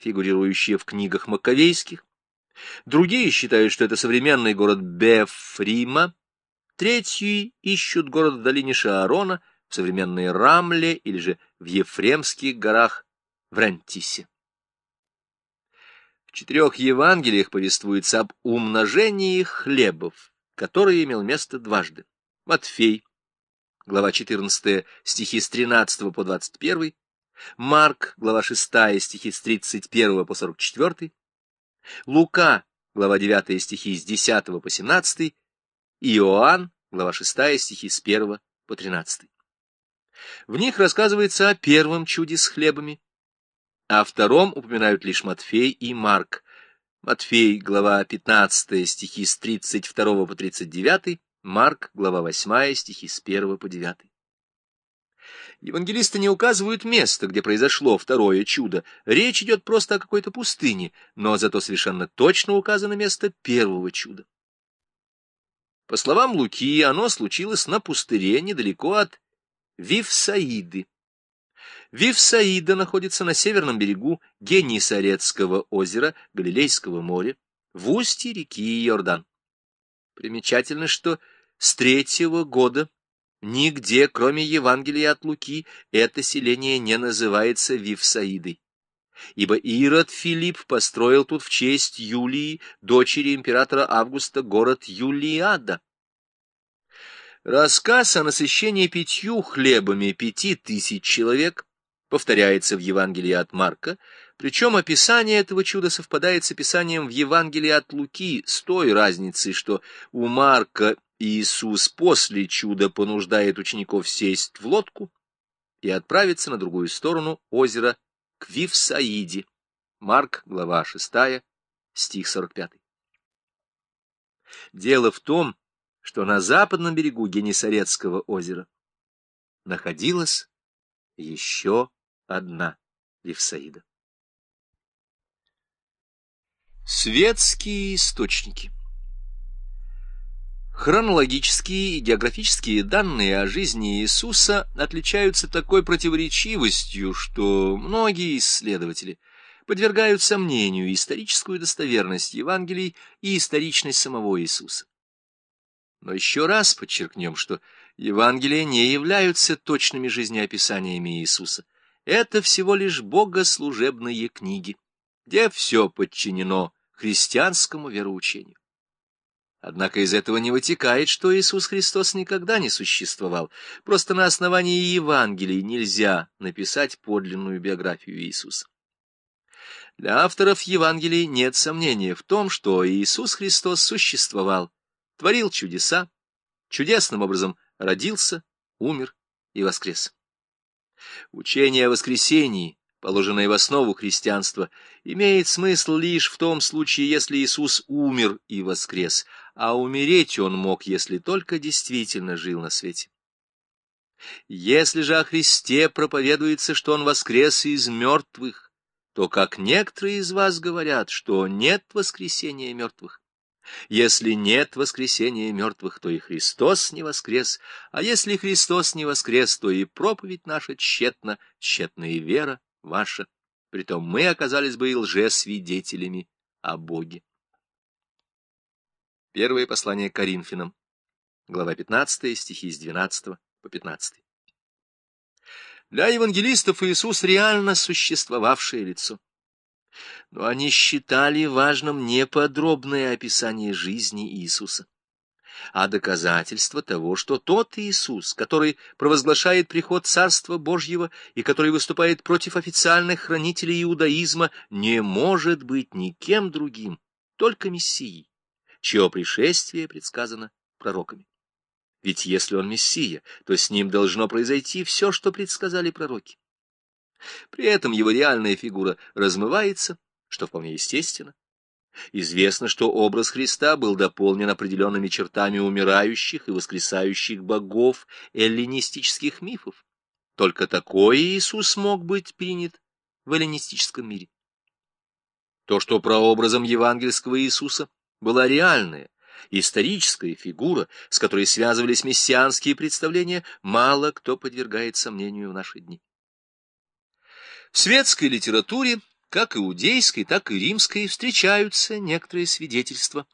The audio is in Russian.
фигурирующее в книгах маковейских. Другие считают, что это современный город Бефрима. Третьи ищут город в долине Шаарона, в современной Рамле или же в Ефремских горах в Рантисе. В четырех Евангелиях повествуется об умножении хлебов, которое имел место дважды. Матфей, глава 14, стихи с 13 по 21, Марк, глава 6, стихи с 31 по 44, Лука, глава 9, стихи с 10 по 17, и Иоанн, глава 6, стихи с 1 по 13. В них рассказывается о первом чуде с хлебами, а о втором упоминают лишь Матфей и Марк. Матфей, глава 15, стихи с 32 по 39, Марк, глава 8, стихи с 1 по 9. Евангелисты не указывают место, где произошло второе чудо. Речь идет просто о какой-то пустыне, но зато совершенно точно указано место первого чуда. По словам Луки, оно случилось на пустыре недалеко от Вивсаиды. Вивсаида находится на северном берегу Генисарецкого озера Галилейского моря, в устье реки Иордан. Примечательно, что с третьего года нигде, кроме Евангелия от Луки, это селение не называется Вивсаидой. Ибо Ирод Филипп построил тут в честь Юлии, дочери императора Августа, город Юлиада. Рассказ о насыщении пятью хлебами пяти тысяч человек повторяется в Евангелии от Марка, причем описание этого чуда совпадает с описанием в Евангелии от Луки с той разницей, что у Марка Иисус после чуда понуждает учеников сесть в лодку и отправиться на другую сторону озера к Вивсаиде. Марк, глава 6, стих 45. Дело в том, что на западном берегу Генесарецкого озера находилась еще одна Вифсаида. Светские источники Хронологические и географические данные о жизни Иисуса отличаются такой противоречивостью, что многие исследователи подвергают сомнению историческую достоверность Евангелий и историчность самого Иисуса. Но еще раз подчеркнем, что Евангелия не являются точными жизнеописаниями Иисуса. Это всего лишь богослужебные книги, где все подчинено христианскому вероучению. Однако из этого не вытекает, что Иисус Христос никогда не существовал. Просто на основании Евангелий нельзя написать подлинную биографию Иисуса. Для авторов Евангелий нет сомнения в том, что Иисус Христос существовал, творил чудеса, чудесным образом родился, умер и воскрес. Учение о воскресении, положенное в основу христианства, имеет смысл лишь в том случае, если Иисус умер и воскрес, а умереть он мог, если только действительно жил на свете. Если же о Христе проповедуется, что он воскрес из мертвых, то, как некоторые из вас говорят, что нет воскресения мертвых, если нет воскресения мертвых, то и Христос не воскрес, а если Христос не воскрес, то и проповедь наша тщетна, тщетна и вера ваша. Притом мы оказались бы и лжесвидетелями о Боге. Первое послание Коринфянам, глава 15, стихи с 12 по 15. Для евангелистов Иисус реально существовавшее лицо но они считали важным не подробное описание жизни Иисуса, а доказательство того, что тот Иисус, который провозглашает приход Царства Божьего и который выступает против официальных хранителей иудаизма, не может быть никем другим, только Мессией, чье пришествие предсказано пророками. Ведь если он Мессия, то с ним должно произойти все, что предсказали пророки. При этом его реальная фигура размывается, что вполне естественно. Известно, что образ Христа был дополнен определенными чертами умирающих и воскресающих богов эллинистических мифов. Только такой Иисус мог быть принят в эллинистическом мире. То, что прообразом евангельского Иисуса была реальная, историческая фигура, с которой связывались мессианские представления, мало кто подвергает сомнению в наши дни. В светской литературе как иудейской, так и римской, встречаются некоторые свидетельства